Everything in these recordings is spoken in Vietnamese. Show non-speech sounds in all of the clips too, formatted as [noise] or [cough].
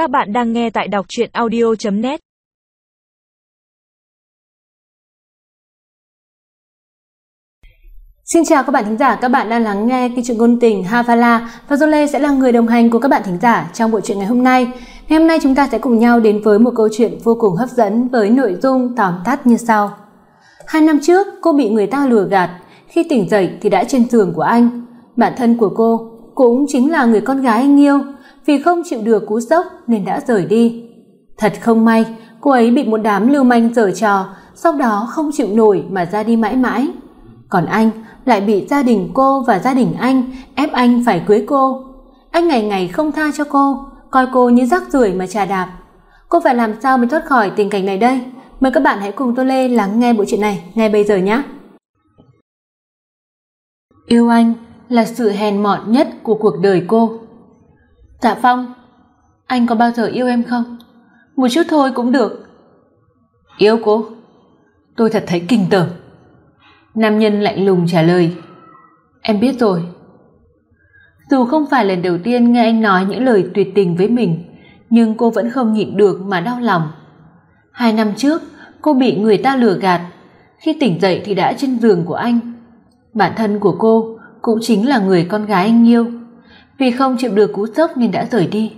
Các bạn đang nghe tại đọc chuyện audio.net Xin chào các bạn thính giả, các bạn đang lắng nghe kênh truyện ngôn tình Havala và Zole sẽ là người đồng hành của các bạn thính giả trong bộ truyện ngày hôm nay. Ngày hôm nay chúng ta sẽ cùng nhau đến với một câu chuyện vô cùng hấp dẫn với nội dung tóm tắt như sau. Hai năm trước, cô bị người ta lừa gạt, khi tỉnh dậy thì đã trên giường của anh. Bản thân của cô cũng chính là người con gái anh yêu, vì không chịu được cú sốc nên đã rời đi. Thật không may, cô ấy bị một đám lưu manh giở trò, sau đó không chịu nổi mà ra đi mãi mãi. Còn anh lại bị gia đình cô và gia đình anh ép anh phải cưới cô. Anh ngày ngày không tha cho cô, coi cô như rác rưởi mà trà đạp. Cô phải làm sao mới thoát khỏi tình cảnh này đây? Mời các bạn hãy cùng Tô Lê lắng nghe bộ truyện này ngay bây giờ nhé. Yêu anh là sự hèn mọn nhất của cuộc đời cô. Tạ Phong, anh có bao giờ yêu em không? Một chút thôi cũng được. Yêu cô? Tôi thật thấy kinh tởm. Nam nhân lạnh lùng trả lời. Em biết rồi. Dù không phải lần đầu tiên nghe anh nói những lời tuyệt tình với mình, nhưng cô vẫn không nhịn được mà đau lòng. Hai năm trước, cô bị người ta lừa gạt, khi tỉnh dậy thì đã trên giường của anh. Bản thân của cô cũng chính là người con gái anh yêu, vì không chịu được cú sốc nên đã rời đi.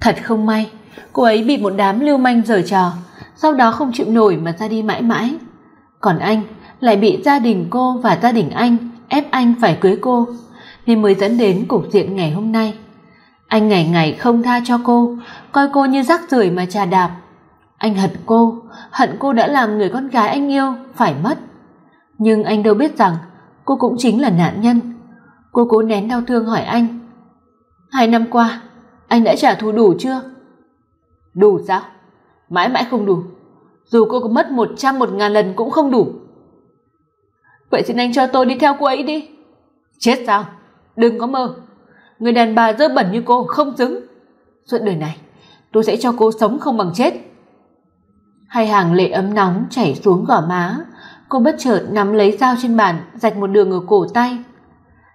Thật không may, cô ấy bị một đám lưu manh giở trò, sau đó không chịu nổi mà ra đi mãi mãi. Còn anh lại bị gia đình cô và gia đình anh ép anh phải cưới cô, nên mới dẫn đến cục diện ngày hôm nay. Anh ngày ngày không tha cho cô, coi cô như rác rưởi mà trà đạp. Anh hận cô, hận cô đã làm người con gái anh yêu phải mất. Nhưng anh đâu biết rằng cô cũng chính là nạn nhân. Cô cố nén đau thương hỏi anh. Hai năm qua, anh đã trả thù đủ chưa? Đủ sao? Mãi mãi không đủ. Dù cô có mất một trăm một ngàn lần cũng không đủ. Vậy xin anh cho tôi đi theo cô ấy đi. Chết sao? Đừng có mơ. Người đàn bà dơ bẩn như cô không xứng. Suốt đời này, tôi sẽ cho cô sống không bằng chết. Hai hàng lệ ấm nóng chảy xuống gò má, cô bất chợt nắm lấy dao trên bàn, rạch một đường ở cổ tay.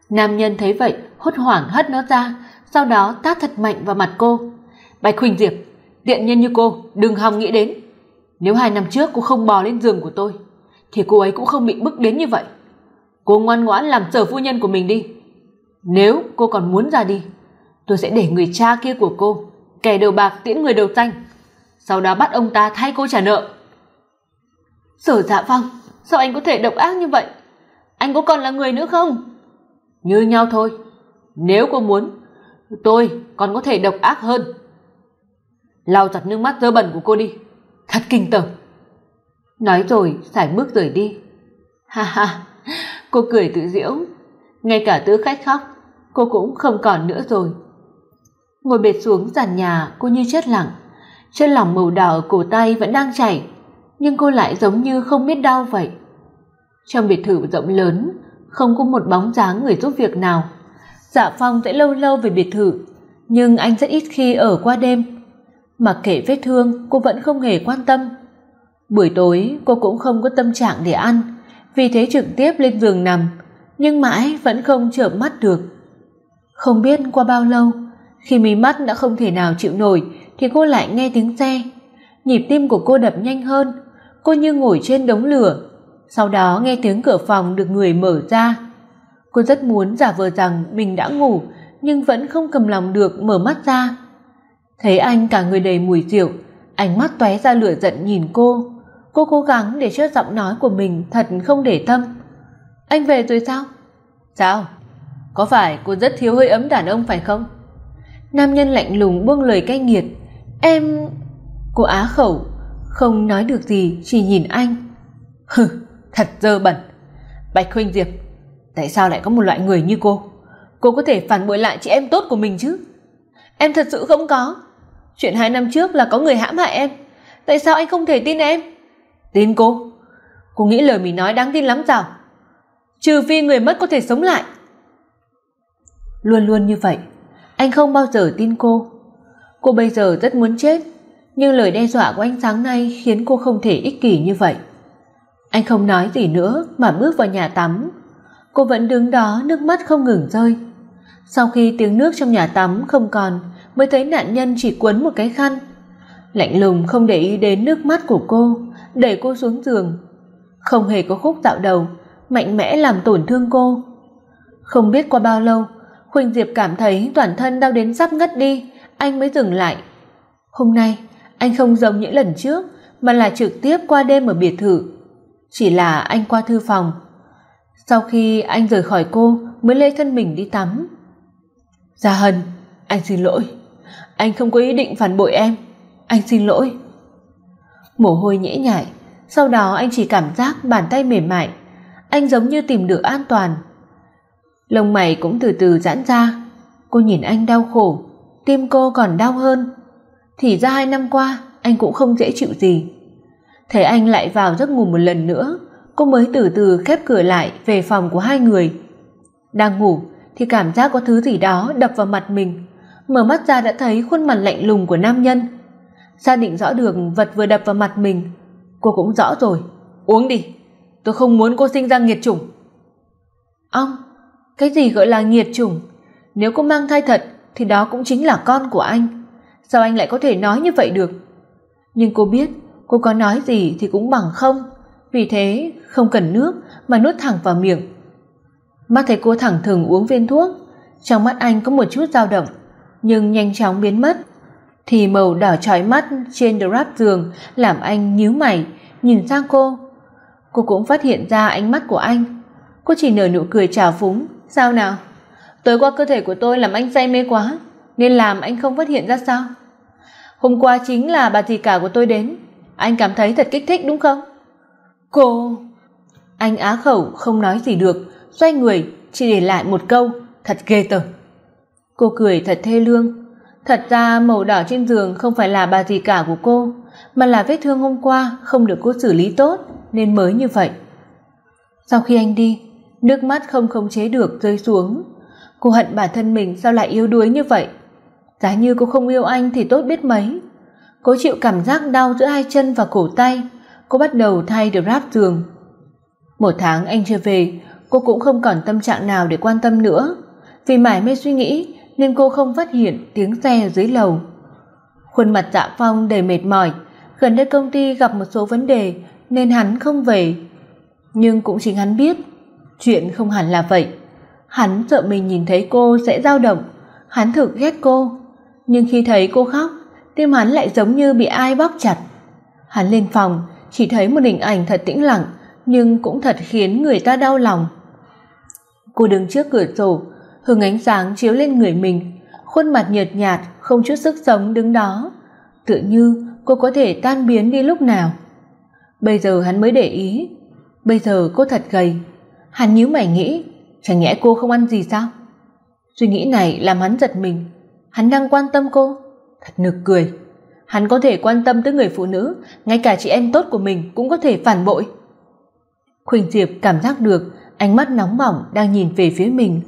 Nam nhân thấy vậy, hốt hoảng hất nó ra, sau đó tát thật mạnh vào mặt cô. Bạch Huỳnh Diệp, tiện nhân như cô, đừng hòng nghĩ đến. Nếu hai năm trước cô không bò lên giường của tôi, thì cô ấy cũng không bị bức đến như vậy. Cô ngoan ngoãn làm sở phu nhân của mình đi. Nếu cô còn muốn ra đi, tôi sẽ để người cha kia của cô, kẻ đầu bạc tiễn người đầu xanh, sau đó bắt ông ta thay cô trả nợ. Sở Dạ Phong, sao anh có thể độc ác như vậy? Anh có còn là người nữa không? Như nhau thôi. Nếu cô muốn, tôi còn có thể độc ác hơn. Lau giặt nước mắt dơ bẩn của cô đi. Thật kinh tởm. Nói rồi, sải bước rời đi. Ha ha, cô cười tự giễu. Ngay cả tứ khách khóc, cô cũng không còn nữa rồi. Ngồi bệt xuống sàn nhà, cô như chết lặng. Chân lòng màu đỏ ở cổ tay vẫn đang chảy, nhưng cô lại giống như không biết đau vậy. Trong biệt thự rộng lớn, không có một bóng dáng người giúp việc nào. Dạ Phong sẽ lâu lâu về biệt thự, nhưng anh rất ít khi ở qua đêm. Mặc kệ vết thương, cô vẫn không hề quan tâm. Buổi tối cô cũng không có tâm trạng để ăn, vì thế trực tiếp lên giường nằm, nhưng mãi vẫn không chợp mắt được. Không biết qua bao lâu, khi mí mắt đã không thể nào chịu nổi thì cô lại nghe tiếng xe. Nhịp tim của cô đập nhanh hơn, cô như ngồi trên đống lửa. Sau đó nghe tiếng cửa phòng được người mở ra. Cô rất muốn giả vờ rằng mình đã ngủ nhưng vẫn không cầm lòng được mở mắt ra. Thấy anh cả người đầy mùi rượu, ánh mắt tóe ra lửa giận nhìn cô. Cô cố gắng để cho giọng nói của mình thật không để tâm. Anh về rồi sao? Sao? Có phải cô rất thiếu hơi ấm đàn ông phải không? Nam nhân lạnh lùng buông lời cay nghiệt. Em... Cô á khẩu, không nói được gì, chỉ nhìn anh. Hừ, thật dơ bẩn. Bạch Huynh Diệp, tại sao lại có một loại người như cô? Cô có thể phản bội lại chị em tốt của mình chứ? Em thật sự không có. Chuyện hai năm trước là có người hãm hại em. Tại sao anh không thể tin em? Tin cô? Cô nghĩ lời mình nói đáng tin lắm sao? Trừ phi người mất có thể sống lại. Luôn luôn như vậy, anh không bao giờ tin cô. Cô bây giờ rất muốn chết, nhưng lời đe dọa của anh sáng nay khiến cô không thể ích kỷ như vậy. Anh không nói gì nữa mà bước vào nhà tắm. Cô vẫn đứng đó nước mắt không ngừng rơi. Sau khi tiếng nước trong nhà tắm không còn, mới thấy nạn nhân chỉ quấn một cái khăn. Lạnh lùng không để ý đến nước mắt của cô, đẩy cô xuống giường. Không hề có khúc tạo đầu, mạnh mẽ làm tổn thương cô. Không biết qua bao lâu, Huỳnh Diệp cảm thấy toàn thân đau đến sắp ngất đi, anh mới dừng lại. Hôm nay, anh không giống những lần trước, mà là trực tiếp qua đêm ở biệt thự. Chỉ là anh qua thư phòng. Sau khi anh rời khỏi cô, mới lê thân mình đi tắm. Gia Hân, anh xin lỗi. Anh không có ý định phản bội em. Anh xin lỗi. Mồ hôi nhễ nhại, sau đó anh chỉ cảm giác bàn tay mềm mại, anh giống như tìm được an toàn. Lông mày cũng từ từ giãn ra, cô nhìn anh đau khổ, tim cô còn đau hơn. Thì ra hai năm qua, anh cũng không dễ chịu gì. Thấy anh lại vào giấc ngủ một lần nữa, cô mới từ từ khép cửa lại về phòng của hai người. Đang ngủ thì cảm giác có thứ gì đó đập vào mặt mình, mở mắt ra đã thấy khuôn mặt lạnh lùng của nam nhân. Xác định rõ được vật vừa đập vào mặt mình, cô cũng rõ rồi, uống đi, tôi không muốn cô sinh ra nghiệt chủng. Ông, cái gì gọi là nghiệt chủng? Nếu cô mang thai thật thì đó cũng chính là con của anh. Sao anh lại có thể nói như vậy được? Nhưng cô biết, cô có nói gì thì cũng bằng không, vì thế không cần nước mà nuốt thẳng vào miệng. Mắt thấy cô thẳng thừng uống viên thuốc, trong mắt anh có một chút dao động, nhưng nhanh chóng biến mất. Thì màu đỏ chói mắt trên drap giường làm anh nhíu mày, nhìn sang cô. Cô cũng phát hiện ra ánh mắt của anh. Cô chỉ nở nụ cười trào phúng, "Sao nào? Tối qua cơ thể của tôi làm anh say mê quá, nên làm anh không phát hiện ra sao?" Hôm qua chính là bà dì cả của tôi đến, anh cảm thấy thật kích thích đúng không? Cô anh á khẩu không nói gì được, xoay người chỉ để lại một câu, thật ghê tởm. Cô cười thật thê lương, thật ra màu đỏ trên giường không phải là bà dì cả của cô, mà là vết thương hôm qua không được cô xử lý tốt nên mới như vậy. Sau khi anh đi, nước mắt không khống chế được rơi xuống. Cô hận bản thân mình sao lại yếu đuối như vậy. Giá như cô không yêu anh thì tốt biết mấy. Cô chịu cảm giác đau giữa hai chân và cổ tay, cô bắt đầu thay drap giường. Một tháng anh chưa về, cô cũng không còn tâm trạng nào để quan tâm nữa, vì mải mê suy nghĩ nên cô không phát hiện tiếng xe dưới lầu. Khuôn mặt Dạ Phong đầy mệt mỏi, gần đây công ty gặp một số vấn đề nên hắn không về. Nhưng cũng chính hắn biết, chuyện không hẳn là vậy. Hắn sợ mình nhìn thấy cô sẽ dao động, hắn thực ghét cô, nhưng khi thấy cô khóc, tim hắn lại giống như bị ai bóp chặt. Hắn lên phòng, chỉ thấy một hình ảnh thật tĩnh lặng, nhưng cũng thật khiến người ta đau lòng. Cô đứng trước cửa sổ, hừng ánh sáng chiếu lên người mình, khuôn mặt nhợt nhạt, không chút sức sống đứng đó, tựa như cô có thể tan biến đi lúc nào. Bây giờ hắn mới để ý, bây giờ cô thật gầy. Hắn nhíu mày nghĩ, chẳng nhẽ cô không ăn gì sao? Suy nghĩ này làm hắn giật mình, hắn đang quan tâm cô, thật nực cười. Hắn có thể quan tâm tới người phụ nữ, ngay cả chị em tốt của mình cũng có thể phản bội. Khuynh Diệp cảm giác được ánh mắt nóng bỏng đang nhìn về phía mình.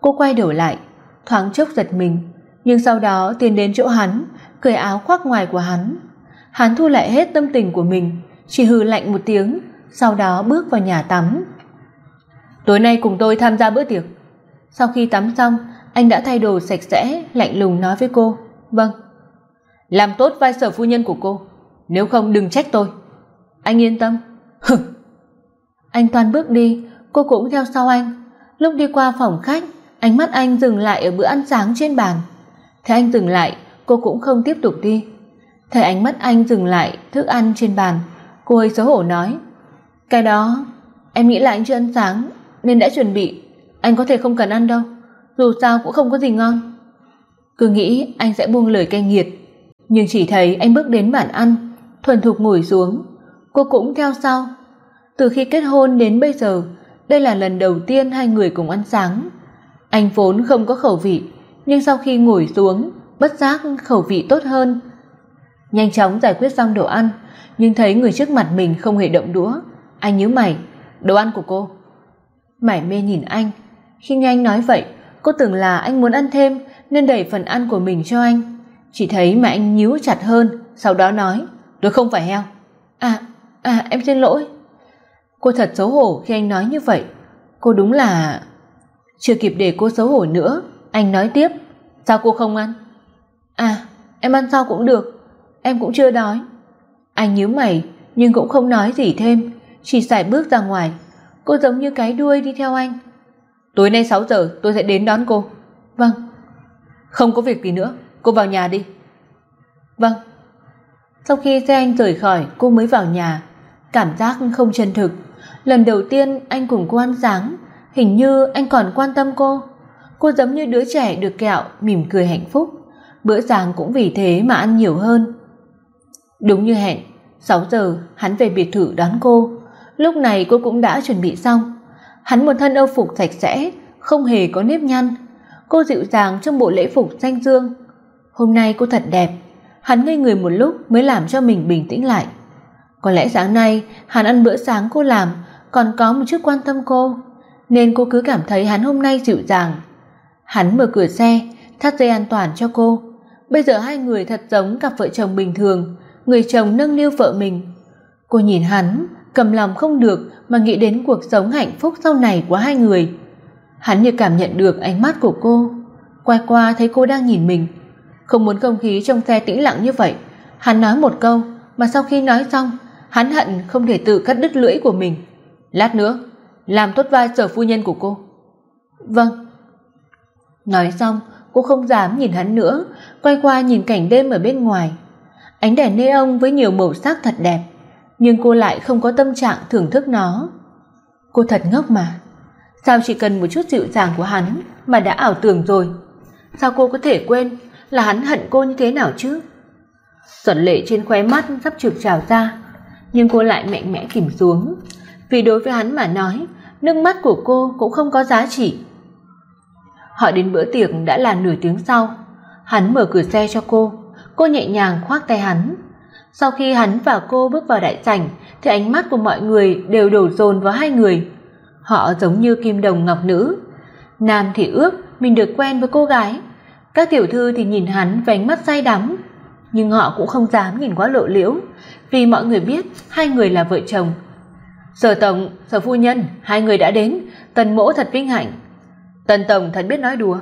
Cô quay đầu lại, thoáng chốc giật mình, nhưng sau đó tiến đến chỗ hắn, cởi áo khoác ngoài của hắn. Hắn thu lại hết tâm tình của mình, chỉ hừ lạnh một tiếng, sau đó bước vào nhà tắm. "Tối nay cùng tôi tham gia bữa tiệc." Sau khi tắm xong, anh đã thay đồ sạch sẽ, lạnh lùng nói với cô, "Vâng." "Làm tốt vai sở phu nhân của cô, nếu không đừng trách tôi." Anh yên tâm. [laughs] Hừ. Anh toàn bước đi, cô cũng theo sau anh. Lúc đi qua phòng khách, ánh mắt anh dừng lại ở bữa ăn sáng trên bàn. Thấy anh dừng lại, cô cũng không tiếp tục đi. Thấy ánh mắt anh dừng lại thức ăn trên bàn, cô hơi xấu hổ nói: "Cái đó, em nghĩ là anh chưa ăn sáng nên đã chuẩn bị, anh có thể không cần ăn đâu, dù sao cũng không có gì ngon." Cứ nghĩ anh sẽ buông lời cay nghiệt, nhưng chỉ thấy anh bước đến bàn ăn, thuần thục ngồi xuống, cô cũng theo sau. Từ khi kết hôn đến bây giờ, đây là lần đầu tiên hai người cùng ăn sáng. Anh vốn không có khẩu vị, nhưng sau khi ngồi xuống, bất giác khẩu vị tốt hơn. Nhanh chóng giải quyết xong đồ ăn, nhưng thấy người trước mặt mình không hề động đũa, anh nhíu mày, "Đồ ăn của cô." Mải mê nhìn anh, khi nghe anh nói vậy, cô tưởng là anh muốn ăn thêm nên đẩy phần ăn của mình cho anh. Chỉ thấy mà anh nhíu chặt hơn, sau đó nói, "Tôi không phải heo." "À, à em xin lỗi." Cô thật xấu hổ khi anh nói như vậy. Cô đúng là chưa kịp để cô xấu hổ nữa, anh nói tiếp, "Sao cô không ăn?" À, em ăn sau cũng được, em cũng chưa đói. Anh nhíu mày nhưng cũng không nói gì thêm, chỉ sải bước ra ngoài. Cô giống như cái đuôi đi theo anh. Tối nay 6 giờ tôi sẽ đến đón cô. Vâng. Không có việc gì nữa, cô vào nhà đi. Vâng. Sau khi xe anh rời khỏi, cô mới vào nhà, cảm giác không chân thực. Lần đầu tiên anh cùng cô ăn sáng, hình như anh còn quan tâm cô. Cô giống như đứa trẻ được kẹo, mỉm cười hạnh phúc. Bữa sáng cũng vì thế mà ăn nhiều hơn. Đúng như hẹn, 6 giờ hắn về biệt thự đón cô. Lúc này cô cũng đã chuẩn bị xong. Hắn một thân âu phục sạch sẽ, không hề có nếp nhăn. Cô dịu dàng trong bộ lễ phục xanh dương. Hôm nay cô thật đẹp. Hắn ngây người một lúc mới làm cho mình bình tĩnh lại. Có lẽ sáng nay hắn ăn bữa sáng cô làm còn có một chút quan tâm cô, nên cô cứ cảm thấy hắn hôm nay dịu dàng. Hắn mở cửa xe, thắt dây an toàn cho cô. Bây giờ hai người thật giống cặp vợ chồng bình thường, người chồng nâng niu vợ mình. Cô nhìn hắn, cầm lòng không được mà nghĩ đến cuộc sống hạnh phúc sau này của hai người. Hắn như cảm nhận được ánh mắt của cô, quay qua thấy cô đang nhìn mình, không muốn không khí trong xe tĩnh lặng như vậy. Hắn nói một câu, mà sau khi nói xong, hắn hận không thể tự cắt đứt lưỡi của mình. Lát nữa, làm tốt vai sở phu nhân của cô. Vâng. Nói xong, cô không dám nhìn hắn nữa, quay qua nhìn cảnh đêm ở bên ngoài. Ánh đèn neon với nhiều màu sắc thật đẹp, nhưng cô lại không có tâm trạng thưởng thức nó. Cô thật ngốc mà. Sao chỉ cần một chút dịu dàng của hắn mà đã ảo tưởng rồi? Sao cô có thể quên là hắn hận cô như thế nào chứ? Giọt lệ trên khóe mắt sắp trực trào ra, nhưng cô lại mạnh mẽ kìm xuống, vì đối với hắn mà nói, nước mắt của cô cũng không có giá trị. Họ đến bữa tiệc đã là nửa tiếng sau, hắn mở cửa xe cho cô, cô nhẹ nhàng khoác tay hắn. Sau khi hắn và cô bước vào đại sảnh, thì ánh mắt của mọi người đều đổ dồn vào hai người. Họ giống như kim đồng ngọc nữ. Nam thì ước mình được quen với cô gái, các tiểu thư thì nhìn hắn với ánh mắt say đắm, nhưng họ cũng không dám nhìn quá lộ liễu, vì mọi người biết hai người là vợ chồng. Sở tổng, Sở phu nhân, hai người đã đến, Tần Mỗ thật vinh hạnh. Tần tổng thật biết nói đùa.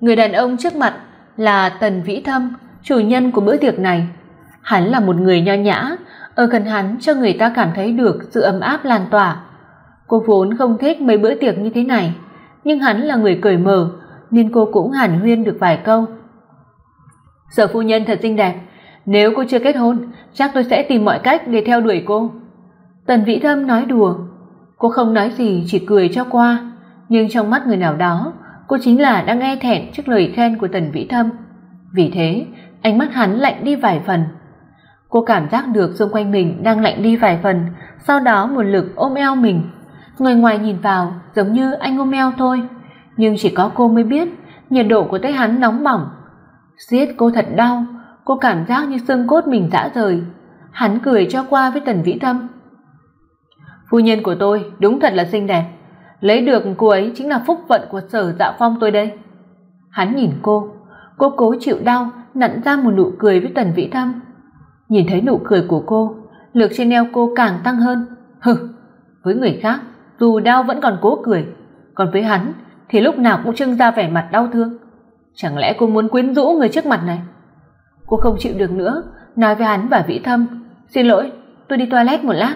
Người đàn ông trước mặt là Tần Vĩ Thâm, chủ nhân của bữa tiệc này. Hắn là một người nho nhã, ở gần hắn cho người ta cảm thấy được sự ấm áp lan tỏa. Cô vốn không thích mấy bữa tiệc như thế này, nhưng hắn là người cởi mở, nên cô cũng hàn huyên được vài câu. Sở phu nhân thật xinh đẹp, nếu cô chưa kết hôn, chắc tôi sẽ tìm mọi cách để theo đuổi cô. Tần Vĩ Thâm nói đùa, cô không nói gì chỉ cười cho qua, nhưng trong mắt người nào đó, cô chính là đang nghe thẹn trước lời khen của Tần Vĩ Thâm. Vì thế, ánh mắt hắn lạnh đi vài phần. Cô cảm giác được xung quanh mình đang lạnh đi vài phần, sau đó một lực ôm eo mình. Người ngoài nhìn vào giống như anh ôm eo thôi, nhưng chỉ có cô mới biết nhiệt độ của tay hắn nóng bỏng. Giết cô thật đau, cô cảm giác như xương cốt mình rã rời. Hắn cười cho qua với Tần Vĩ Thâm. Phu nhân của tôi đúng thật là xinh đẹp, lấy được cô ấy chính là phúc vận của Sở Dạ Phong tôi đây. Hắn nhìn cô, cô cố chịu đau, nặn ra một nụ cười với Tần Vĩ Thâm. Nhìn thấy nụ cười của cô, lực trên eo cô càng tăng hơn. Hừ, với người khác, dù đau vẫn còn cố cười, còn với hắn thì lúc nào cũng trưng ra vẻ mặt đau thương. Chẳng lẽ cô muốn quyến rũ người trước mặt này? Cô không chịu được nữa, nói với hắn và Vĩ Thâm, "Xin lỗi, tôi đi toilet một lát."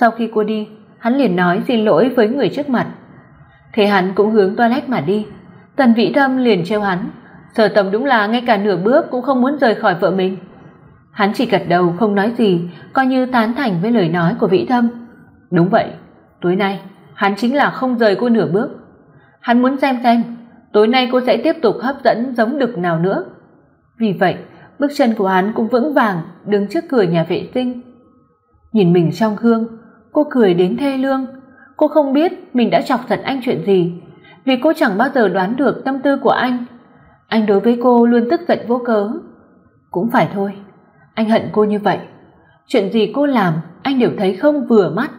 Sau khi cô đi, hắn liền nói xin lỗi với người trước mặt. Thế hắn cũng hướng toilet mà đi. Tần Vĩ Thâm liền trêu hắn, Sở Tầm đúng là ngay cả nửa bước cũng không muốn rời khỏi vợ mình. Hắn chỉ gật đầu không nói gì, coi như tán thành với lời nói của Vĩ Thâm. Đúng vậy, tối nay hắn chính là không rời cô nửa bước. Hắn muốn xem xem tối nay cô sẽ tiếp tục hấp dẫn giống đực nào nữa. Vì vậy, bước chân của hắn cũng vững vàng đứng trước cửa nhà vệ sinh. Nhìn mình trong gương, Cô cười đến thê lương, cô không biết mình đã chọc giận anh chuyện gì, vì cô chẳng bao giờ đoán được tâm tư của anh. Anh đối với cô luôn tức giận vô cớ. Cũng phải thôi, anh hận cô như vậy. Chuyện gì cô làm, anh đều thấy không vừa mắt.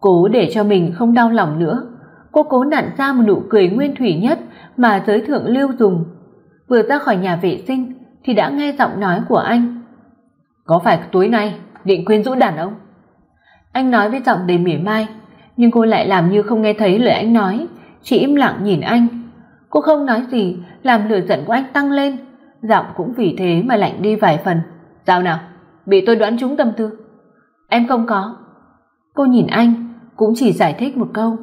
Cố để cho mình không đau lòng nữa, cô cố nặn ra một nụ cười nguyên thủy nhất mà giới thượng lưu dùng. Vừa ra khỏi nhà vệ sinh thì đã nghe giọng nói của anh. Có phải tối nay định quyến rũ đàn ông? Anh nói với giọng đầy mỉa mai, nhưng cô lại làm như không nghe thấy lời anh nói, chỉ im lặng nhìn anh. Cô không nói gì, làm lửa giận của anh tăng lên, giọng cũng vì thế mà lạnh đi vài phần. "Sao nào? Bị tôi đoán trúng tâm tư?" "Em không có." Cô nhìn anh, cũng chỉ giải thích một câu,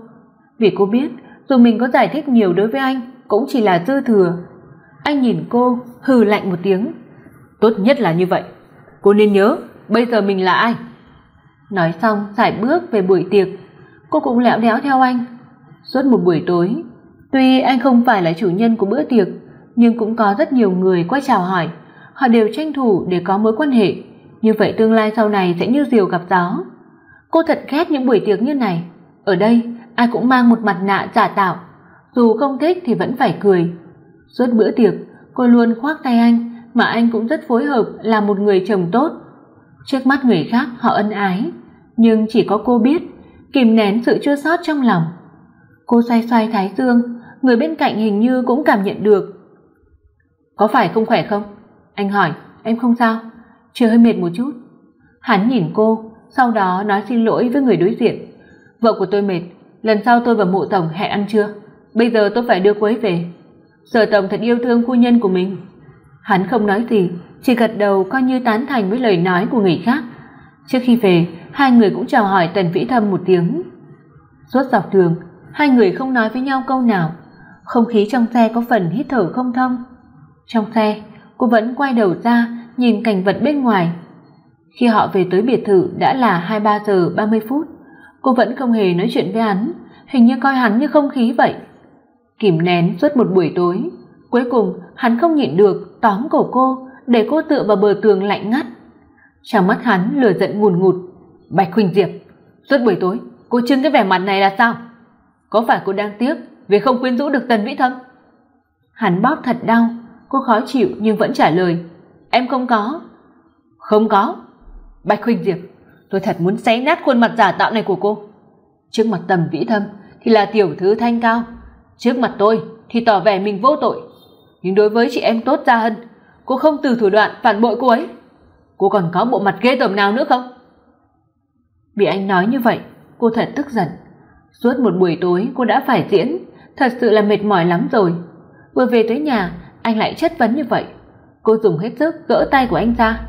vì cô biết dù mình có giải thích nhiều đối với anh cũng chỉ là dư thừa. Anh nhìn cô, hừ lạnh một tiếng. "Tốt nhất là như vậy. Cô nên nhớ, bây giờ mình là ai?" Nói xong, sải bước về buổi tiệc. Cô cũng lẽo đéo theo anh. Suốt một buổi tối, tuy anh không phải là chủ nhân của bữa tiệc, nhưng cũng có rất nhiều người qua chào hỏi, họ đều tranh thủ để có mối quan hệ, như vậy tương lai sau này sẽ như diều gặp gió. Cô thật ghét những buổi tiệc như này, ở đây ai cũng mang một mặt nạ giả tạo, dù không thích thì vẫn phải cười. Suốt bữa tiệc, cô luôn khoác tay anh, mà anh cũng rất phối hợp là một người chồng tốt. Trước mắt người khác họ ân ái, nhưng chỉ có cô biết, kìm nén sự chua xót trong lòng. Cô xoay xoay thái dương, người bên cạnh hình như cũng cảm nhận được có phải không khỏe không? Anh hỏi, em không sao, chưa hơi mệt một chút. Hắn nhìn cô, sau đó nói xin lỗi với người đối diện. Vợ của tôi mệt, lần sau tôi và mụ tổng hẹn ăn trưa. Bây giờ tôi phải đưa cô ấy về. Sở tổng thật yêu thương phu nhân của mình. Hắn không nói gì, chỉ gật đầu coi như tán thành với lời nói của người khác. Trước khi về, hai người cũng chào hỏi Tần Vĩ Thâm một tiếng. Suốt dọc đường, hai người không nói với nhau câu nào. Không khí trong xe có phần hít thở không thông. Trong xe, cô vẫn quay đầu ra nhìn cảnh vật bên ngoài. Khi họ về tới biệt thự đã là 23 giờ 30 phút, cô vẫn không hề nói chuyện với hắn, hình như coi hắn như không khí vậy. Kìm nén suốt một buổi tối, cuối cùng hắn không nhịn được tóm cổ cô, để cô tựa vào bờ tường lạnh ngắt. Trong mắt hắn lửa giận ngùn ngụt, "Bạch Khuynh Diệp, suốt buổi tối cô trưng cái vẻ mặt này là sao? Có phải cô đang tiếc vì không quyến rũ được Tần Vĩ Thâm?" Hắn bóp thật đau, Cô khó chịu nhưng vẫn trả lời, "Em không có." "Không có." Bạch Khuynh Diệp, tôi thật muốn xé nát khuôn mặt giả tạo này của cô. Trước mặt Tầm Vĩ Thâm thì là tiểu thư thanh cao, trước mặt tôi thì tỏ vẻ mình vô tội. Nhưng đối với chị em tốt Gia Hân, cô không từ thủ đoạn phản bội cô ấy. Cô còn có bộ mặt ghê tởm nào nữa không? Bị anh nói như vậy, cô thật tức giận. Suốt một buổi tối cô đã phải diễn, thật sự là mệt mỏi lắm rồi. Vừa về tới nhà, anh lại chất vấn như vậy. Cô dùng hết sức gỡ tay của anh ra.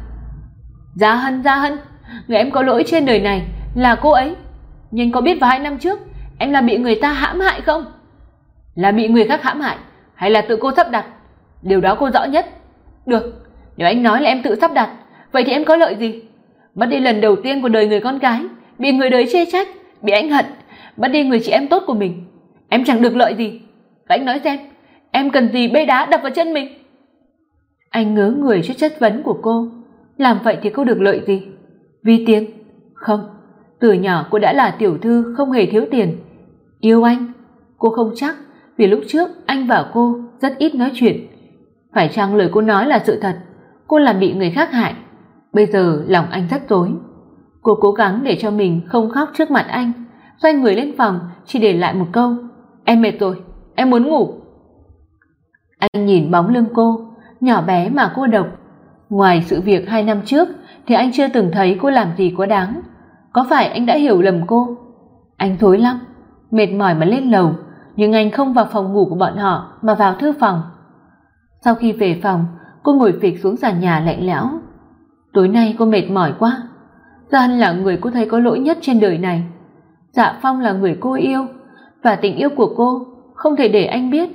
"Gia Hân, Gia Hân, người em có lỗi trên đời này là cô ấy. Nhưng có biết vào hai năm trước em là bị người ta hãm hại không? Là bị người khác hãm hại hay là tự cô sắp đặt? Điều đó cô rõ nhất. Được, nếu anh nói là em tự sắp đặt, vậy thì em có lợi gì? Mất đi lần đầu tiên của đời người con gái, bị người đời chê trách, bị anh hận, mất đi người chị em tốt của mình, em chẳng được lợi gì. Anh nói xem, em cần gì bê đá đập vào chân mình anh ngớ người trước chất vấn của cô làm vậy thì cô được lợi gì vì tiền không từ nhỏ cô đã là tiểu thư không hề thiếu tiền. Yêu anh? Cô không chắc vì lúc trước anh và cô rất ít nói chuyện. Phải chăng lời cô nói là sự thật? Cô làm bị người khác hại. Bây giờ lòng anh rất rối. Cô cố gắng để cho mình không khóc trước mặt anh. Xoay người lên phòng chỉ để lại một câu. Em mệt rồi em muốn ngủ. Anh nhìn bóng lưng cô, nhỏ bé mà cô độc. Ngoài sự việc hai năm trước thì anh chưa từng thấy cô làm gì quá đáng. Có phải anh đã hiểu lầm cô? Anh thối lắm, mệt mỏi mà lên lầu, nhưng anh không vào phòng ngủ của bọn họ mà vào thư phòng. Sau khi về phòng, cô ngồi phịch xuống sàn nhà lạnh lẽo. Tối nay cô mệt mỏi quá. Gian là người cô thấy có lỗi nhất trên đời này. Dạ Phong là người cô yêu và tình yêu của cô không thể để anh biết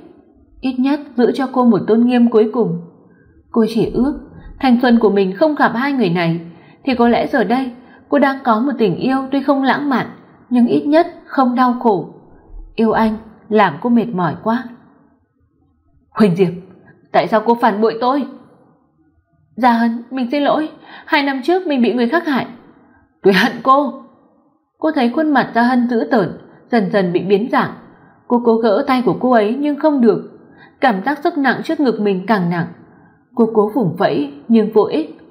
ít nhất giữ cho cô một tôn nghiêm cuối cùng. Cô chỉ ước thanh xuân của mình không gặp hai người này thì có lẽ giờ đây cô đang có một tình yêu tuy không lãng mạn nhưng ít nhất không đau khổ. Yêu anh làm cô mệt mỏi quá. Huỳnh Diệp, tại sao cô phản bội tôi? Gia Hân, mình xin lỗi, hai năm trước mình bị người khác hại. Tôi hận cô. Cô thấy khuôn mặt Gia Hân dữ tợn, dần dần bị biến dạng. Cô cố gỡ tay của cô ấy nhưng không được cảm giác sức nặng trước ngực mình càng nặng. Cô cố vùng vẫy nhưng vô ích.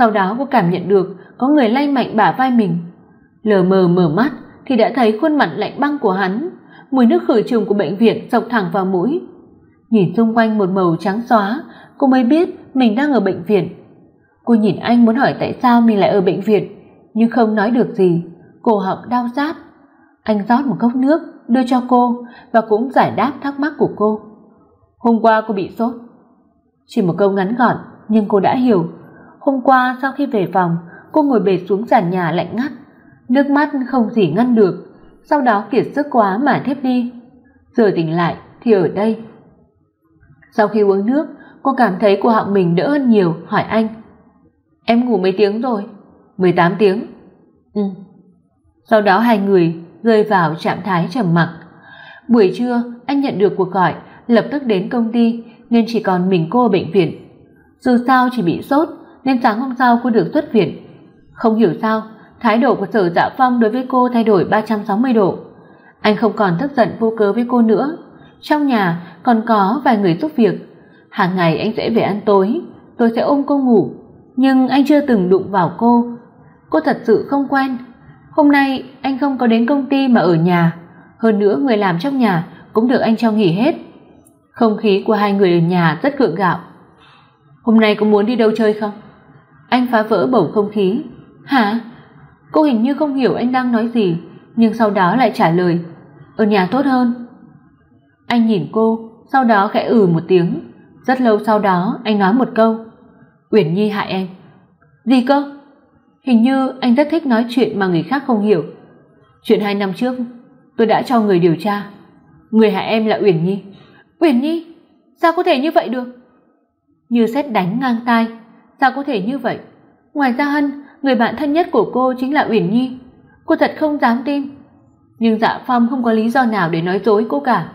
Sau đó cô cảm nhận được có người lay mạnh bả vai mình. Lờ mờ mở mắt thì đã thấy khuôn mặt lạnh băng của hắn, mùi nước khử trùng của bệnh viện xộc thẳng vào mũi. Nhìn xung quanh một màu trắng xóa, cô mới biết mình đang ở bệnh viện. Cô nhìn anh muốn hỏi tại sao mình lại ở bệnh viện, nhưng không nói được gì, cổ họng đau rát. Anh rót một cốc nước đưa cho cô và cũng giải đáp thắc mắc của cô. Hôm qua cô bị sốt. Chỉ một câu ngắn gọn, nhưng cô đã hiểu. Hôm qua sau khi về phòng, cô ngồi bệt xuống sàn nhà lạnh ngắt, nước mắt không gì ngăn được, sau đó kiệt sức quá mà thiếp đi. Giờ tỉnh lại thì ở đây. Sau khi uống nước, cô cảm thấy cô họng mình đỡ hơn nhiều, hỏi anh: "Em ngủ mấy tiếng rồi?" "18 tiếng." "Ừ." Sau đó hai người rơi vào trạng thái trầm mặc. Buổi trưa, anh nhận được cuộc gọi, lập tức đến công ty nên chỉ còn mình cô ở bệnh viện. Dù sao chỉ bị sốt nên sáng hôm sau cô được xuất viện. Không hiểu sao, thái độ của Sở Dạ Phong đối với cô thay đổi 360 độ. Anh không còn tức giận vô cớ với cô nữa. Trong nhà còn có vài người giúp việc. Hàng ngày anh sẽ về ăn tối, tôi sẽ ôm cô ngủ, nhưng anh chưa từng đụng vào cô. Cô thật sự không quen. Hôm nay anh không có đến công ty mà ở nhà, hơn nữa người làm trong nhà cũng được anh cho nghỉ hết. Không khí của hai người ở nhà rất gượng gạo. "Hôm nay có muốn đi đâu chơi không?" Anh phá vỡ bầu không khí. "Hả?" Cô hình như không hiểu anh đang nói gì, nhưng sau đó lại trả lời, "Ở nhà tốt hơn." Anh nhìn cô, sau đó khẽ ừ một tiếng. Rất lâu sau đó, anh nói một câu, "Uyển Nhi hại em." "Gì cơ?" Hình như anh rất thích nói chuyện mà người khác không hiểu. Chuyện hai năm trước, tôi đã cho người điều tra. Người hại em là Uyển Nhi. Uyển Nhi? Sao có thể như vậy được? Như sét đánh ngang tai, sao có thể như vậy? Ngoài ra Hân, người bạn thân nhất của cô chính là Uyển Nhi. Cô thật không dám tin. Nhưng Dạ Phong không có lý do nào để nói dối cô cả.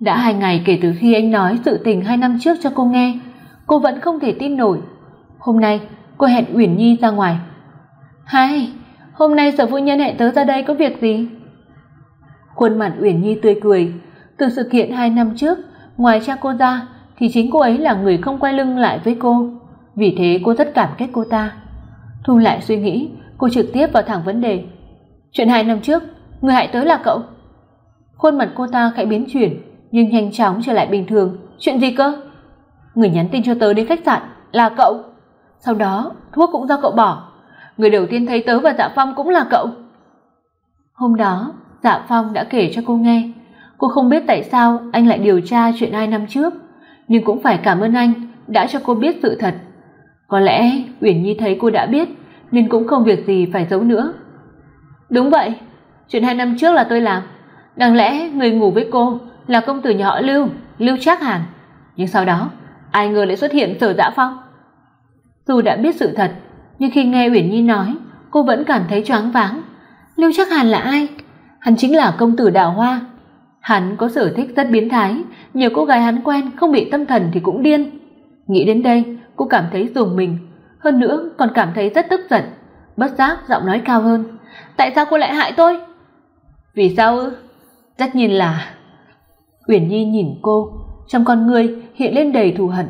Đã hai ngày kể từ khi anh nói sự tình hai năm trước cho cô nghe, cô vẫn không thể tin nổi. Hôm nay, cô hẹn Uyển Nhi ra ngoài. Hai, hôm nay sở phu nhân hẹn tớ ra đây có việc gì?" Khuôn mặt Uyển Nhi tươi cười, từ sự kiện hai năm trước, ngoài cha cô ra thì chính cô ấy là người không quay lưng lại với cô, vì thế cô rất cảm kích cô ta. Thu lại suy nghĩ, cô trực tiếp vào thẳng vấn đề. "Chuyện hai năm trước, người hại tớ là cậu?" Khuôn mặt cô ta khẽ biến chuyển, nhưng nhanh chóng trở lại bình thường. "Chuyện gì cơ?" "Người nhắn tin cho tớ đến khách sạn là cậu. Sau đó, thuốc cũng do cậu bỏ. Người đầu tiên thấy tớ và Dạ Phong cũng là cậu." Hôm đó, Dạ Phong đã kể cho cô nghe. Cô không biết tại sao anh lại điều tra chuyện hai năm trước, nhưng cũng phải cảm ơn anh đã cho cô biết sự thật. Có lẽ Uyển Nhi thấy cô đã biết nên cũng không việc gì phải giấu nữa. Đúng vậy, chuyện hai năm trước là tôi làm. Đáng lẽ người ngủ với cô là công tử nhà họ Lưu, Lưu Trác Hàn. Nhưng sau đó, ai ngờ lại xuất hiện Sở Dã Phong. Dù đã biết sự thật, nhưng khi nghe Uyển Nhi nói, cô vẫn cảm thấy choáng váng. Lưu Trác Hàn là ai? Hắn chính là công tử Đào Hoa. Hắn có sở thích rất biến thái, nhiều cô gái hắn quen không bị tâm thần thì cũng điên. Nghĩ đến đây, cô cảm thấy rùng mình, hơn nữa còn cảm thấy rất tức giận, bất giác giọng nói cao hơn. Tại sao cô lại hại tôi? Vì sao ư? Tất nhiên là Uyển Nhi nhìn cô, trong con người hiện lên đầy thù hận.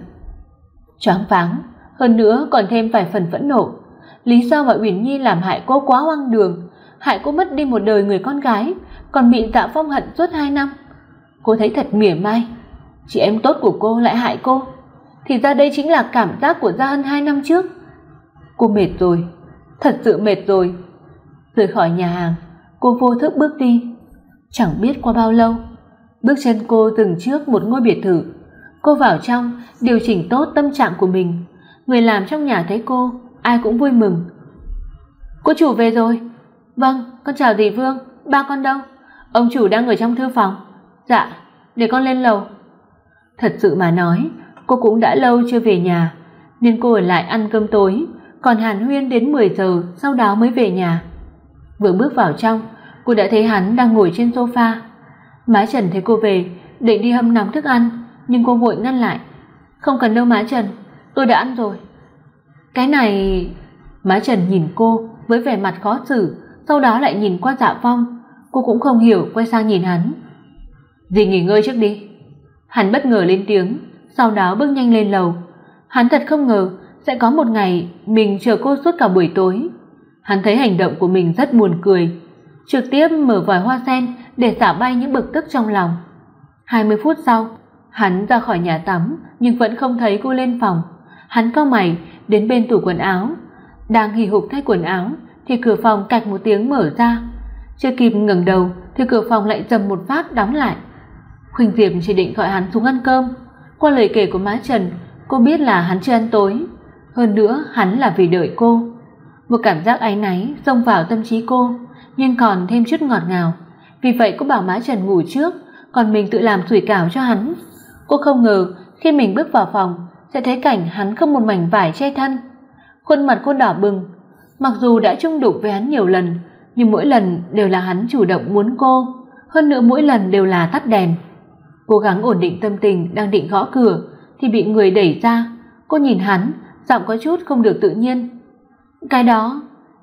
Choáng váng, hơn nữa còn thêm vài phần phẫn nộ. Lý do mà Uyển Nhi làm hại cô quá hoang đường, hại cô mất đi một đời người con gái, còn bị Dạ Phong hận suốt hai năm. Cô thấy thật mỉa mai, chị em tốt của cô lại hại cô. Thì ra đây chính là cảm giác của Gia Hân hai năm trước. Cô mệt rồi, thật sự mệt rồi. Rời khỏi nhà hàng, cô vô thức bước đi. Chẳng biết qua bao lâu, bước chân cô dừng trước một ngôi biệt thự. Cô vào trong, điều chỉnh tốt tâm trạng của mình. Người làm trong nhà thấy cô, ai cũng vui mừng. Cô chủ về rồi. Vâng, con chào dì Vương, ba con đâu? Ông chủ đang ở trong thư phòng. Dạ, để con lên lầu. Thật sự mà nói, cô cũng đã lâu chưa về nhà, nên cô ở lại ăn cơm tối, còn Hàn Huyên đến 10 giờ sau đó mới về nhà. Vừa bước vào trong, cô đã thấy hắn đang ngồi trên sofa. Má Trần thấy cô về, định đi hâm nóng thức ăn, nhưng cô vội ngăn lại. "Không cần đâu má Trần, tôi đã ăn rồi." "Cái này..." Má Trần nhìn cô với vẻ mặt khó xử, sau đó lại nhìn qua Dạ Phong, cô cũng không hiểu quay sang nhìn hắn. "Dì nghỉ ngơi trước đi." Hắn bất ngờ lên tiếng, sau đó bước nhanh lên lầu. Hắn thật không ngờ sẽ có một ngày mình chờ cô suốt cả buổi tối. Hắn thấy hành động của mình rất buồn cười, trực tiếp mở vòi hoa sen để xả bay những bực tức trong lòng. 20 phút sau, hắn ra khỏi nhà tắm nhưng vẫn không thấy cô lên phòng. Hắn cau mày đến bên tủ quần áo, đang hì hục thay quần áo thì cửa phòng cạch một tiếng mở ra. Chưa kịp ngẩng đầu thì cửa phòng lại dầm một phát đóng lại. Khuynh Diệp chỉ định gọi hắn xuống ăn cơm. Qua lời kể của má Trần, Cô biết là hắn chưa ăn tối, hơn nữa hắn là vì đợi cô. Một cảm giác áy náy xông vào tâm trí cô, nhưng còn thêm chút ngọt ngào. Vì vậy cô bảo Mã Trần ngủ trước, còn mình tự làm sủi cảo cho hắn. Cô không ngờ khi mình bước vào phòng sẽ thấy cảnh hắn không một mảnh vải che thân. Khuôn mặt cô đỏ bừng, mặc dù đã chung đụng với hắn nhiều lần, nhưng mỗi lần đều là hắn chủ động muốn cô, hơn nữa mỗi lần đều là tắt đèn. Cố gắng ổn định tâm tình đang định gõ cửa thì bị người đẩy ra, cô nhìn hắn, giọng có chút không được tự nhiên. "Cái đó,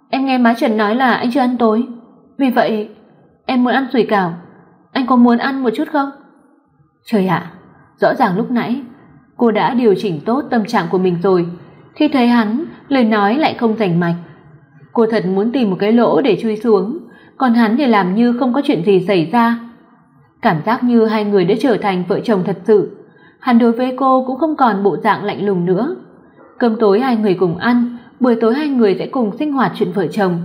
em nghe má Trần nói là anh chưa ăn tối, vì vậy em muốn ăn sủi cảo, anh có muốn ăn một chút không?" Trời ạ, rõ ràng lúc nãy cô đã điều chỉnh tốt tâm trạng của mình rồi, khi thấy hắn, lời nói lại không rành mạch. Cô thật muốn tìm một cái lỗ để chui xuống, còn hắn thì làm như không có chuyện gì xảy ra. Cảm giác như hai người đã trở thành vợ chồng thật sự. Hắn đối với cô cũng không còn bộ dạng lạnh lùng nữa. Cơm tối hai người cùng ăn, buổi tối hai người sẽ cùng sinh hoạt chuyện vợ chồng.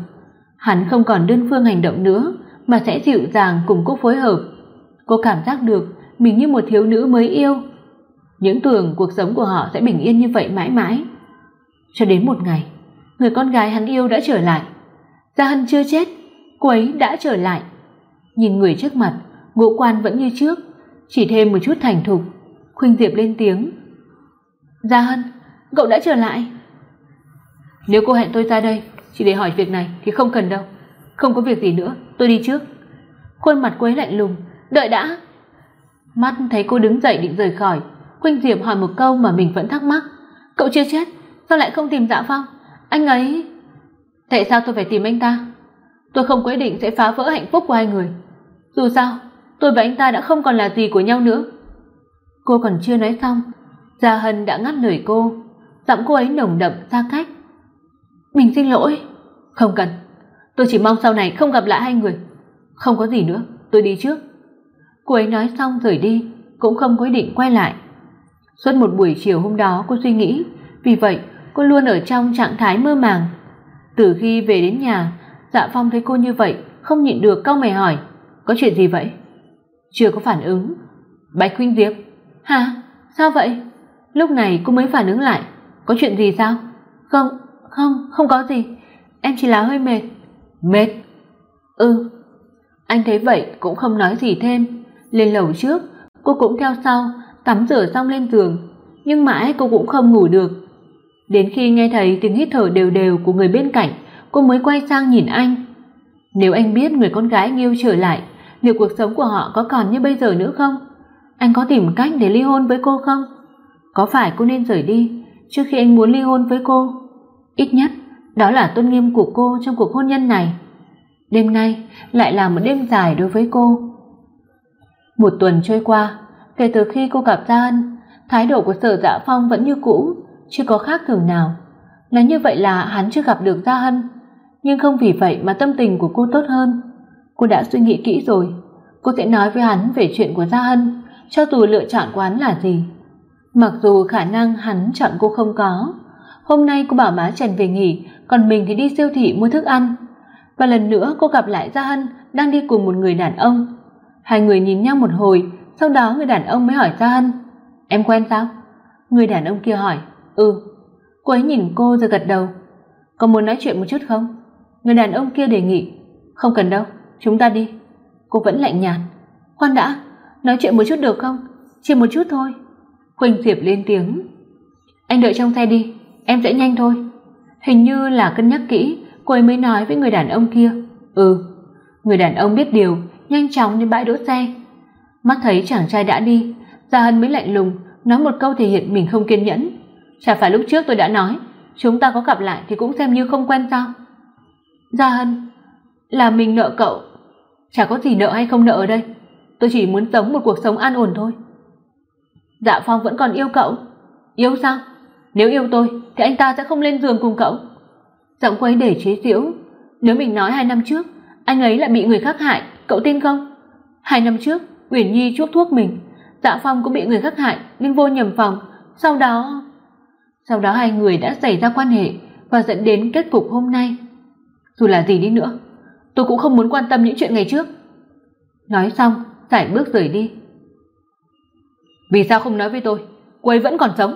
Hắn không còn đơn phương hành động nữa, mà sẽ dịu dàng cùng cô phối hợp. Cô cảm giác được mình như một thiếu nữ mới yêu. Những tưởng cuộc sống của họ sẽ bình yên như vậy mãi mãi. Cho đến một ngày, người con gái hắn yêu đã trở lại. Gia Hân chưa chết, cô ấy đã trở lại. Nhìn người trước mặt, ngũ quan vẫn như trước, chỉ thêm một chút thành thục. Khuynh Diệp lên tiếng. "Gia Hân, cậu đã trở lại." "Nếu cô hẹn tôi ra đây chỉ để hỏi việc này thì không cần đâu. Không có việc gì nữa, tôi đi trước." Khuôn mặt cô ấy lạnh lùng, "Đợi đã." Mắt thấy cô đứng dậy định rời khỏi, Khuynh Diệp hỏi một câu mà mình vẫn thắc mắc, "Cậu chưa chết, sao lại không tìm Dạ Phong? Anh ấy Tại sao tôi phải tìm anh ta? Tôi không quyết định sẽ phá vỡ hạnh phúc của hai người. Dù sao, tôi và anh ta đã không còn là gì của nhau nữa." Cô còn chưa nói xong, Gia Hân đã ngắt lời cô, giọng cô ấy nồng đậm xa cách. "Mình xin lỗi." "Không cần, tôi chỉ mong sau này không gặp lại hai người. Không có gì nữa, tôi đi trước." Cô ấy nói xong rời đi, cũng không có ý định quay lại. Suốt một buổi chiều hôm đó cô suy nghĩ, vì vậy cô luôn ở trong trạng thái mơ màng. Từ khi về đến nhà, Dạ Phong thấy cô như vậy, không nhịn được cau mày hỏi, "Có chuyện gì vậy?" Chưa có phản ứng. "Bạch Khuynh Diệp?" "Hả? Sao vậy?" Lúc này cô mới phản ứng lại, "Có chuyện gì sao?" "Không, không, không có gì, em chỉ là hơi mệt." "Mệt?" "Ừ." Anh thấy vậy cũng không nói gì thêm, lên lầu trước, cô cũng theo sau, tắm rửa xong lên giường, nhưng mãi cô cũng không ngủ được. Đến khi nghe thấy tiếng hít thở đều đều của người bên cạnh, cô mới quay sang nhìn anh. Nếu anh biết người con gái yêu trở lại, liệu cuộc sống của họ có còn như bây giờ nữa không? Anh có tìm cách để ly hôn với cô không? Có phải cô nên rời đi trước khi anh muốn ly hôn với cô? Ít nhất, đó là tôn nghiêm của cô trong cuộc hôn nhân này. Đêm nay lại là một đêm dài đối với cô. Một tuần trôi qua, kể từ khi cô gặp Gia Ân, thái độ của Sở Dạ Phong vẫn như cũ, chưa có khác thường nào. Nói như vậy là hắn chưa gặp được Gia Hân, nhưng không vì vậy mà tâm tình của cô tốt hơn. Cô đã suy nghĩ kỹ rồi, cô sẽ nói với hắn về chuyện của Gia Hân, cho dù lựa chọn của hắn là gì. Mặc dù khả năng hắn chọn cô không có, hôm nay cô bảo má Trần về nghỉ, còn mình thì đi siêu thị mua thức ăn. Và lần nữa cô gặp lại Gia Hân đang đi cùng một người đàn ông. Hai người nhìn nhau một hồi, sau đó người đàn ông mới hỏi Gia Hân, "Em quen sao?" Người đàn ông kia hỏi, "Ừ." Cô ấy nhìn cô rồi gật đầu. "Có muốn nói chuyện một chút không?" Người đàn ông kia đề nghị. "Không cần đâu, chúng ta đi." Cô vẫn lạnh nhạt. "Khoan đã, nói chuyện một chút được không? Chỉ một chút thôi." Khuynh Diệp lên tiếng. "Anh đợi trong xe đi, em sẽ nhanh thôi." Hình như là cân nhắc kỹ, cô ấy mới nói với người đàn ông kia. "Ừ." Người đàn ông biết điều, nhanh chóng đến bãi đỗ xe. Mắt thấy chàng trai đã đi, Gia Hân mới lạnh lùng nói một câu thể hiện mình không kiên nhẫn. Chả phải lúc trước tôi đã nói, chúng ta có gặp lại thì cũng xem như không quen sao? Gia Hân, là mình nợ cậu, chả có gì nợ hay không nợ ở đây, tôi chỉ muốn sống một cuộc sống an ổn thôi. Dạ Phong vẫn còn yêu cậu. Yêu sao? Nếu yêu tôi thì anh ta sẽ không lên giường cùng cậu. Giọng quấy để chế giễu, nếu mình nói hai năm trước, anh ấy lại bị người khác hại, cậu tin không? Hai năm trước, Uyển Nhi chuốc thuốc mình, Dạ Phong cũng bị người khác hại nên vô nhầm phòng, sau đó sau đó hai người đã xảy ra quan hệ và dẫn đến kết cục hôm nay. Dù là gì đi nữa, tôi cũng không muốn quan tâm những chuyện ngày trước. Nói xong, giải bước rời đi. Vì sao không nói với tôi, cô ấy vẫn còn sống?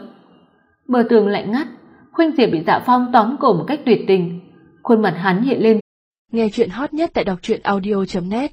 Bờ tường lạnh ngắt, Khuynh Diệp bị Dạ Phong tóm cổ một cách tuyệt tình, khuôn mặt hắn hiện lên. Nghe chuyện hot nhất tại đọc truyện audio net